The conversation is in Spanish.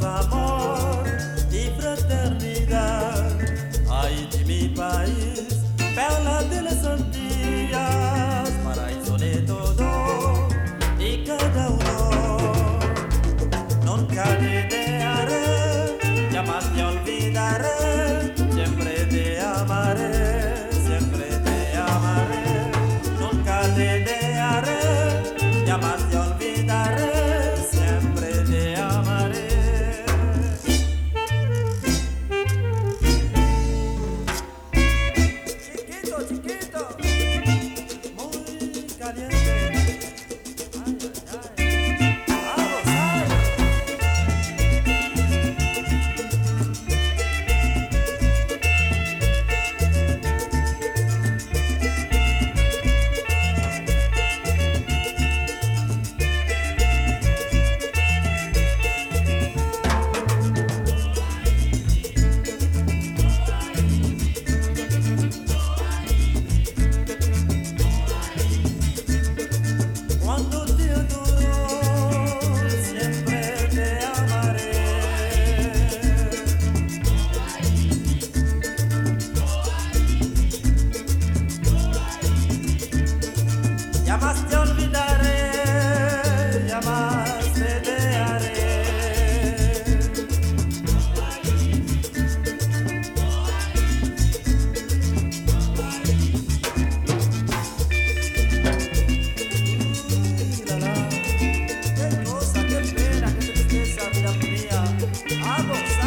amor y fraternidad. Haití, mi país, perla de las Antillas, paraíso de todo y cada uno. Nunca te dejaré, jamás te olvidaré, siempre te amaré, siempre te amaré. Nunca te dejaré, jamás te olvidaré. Oh.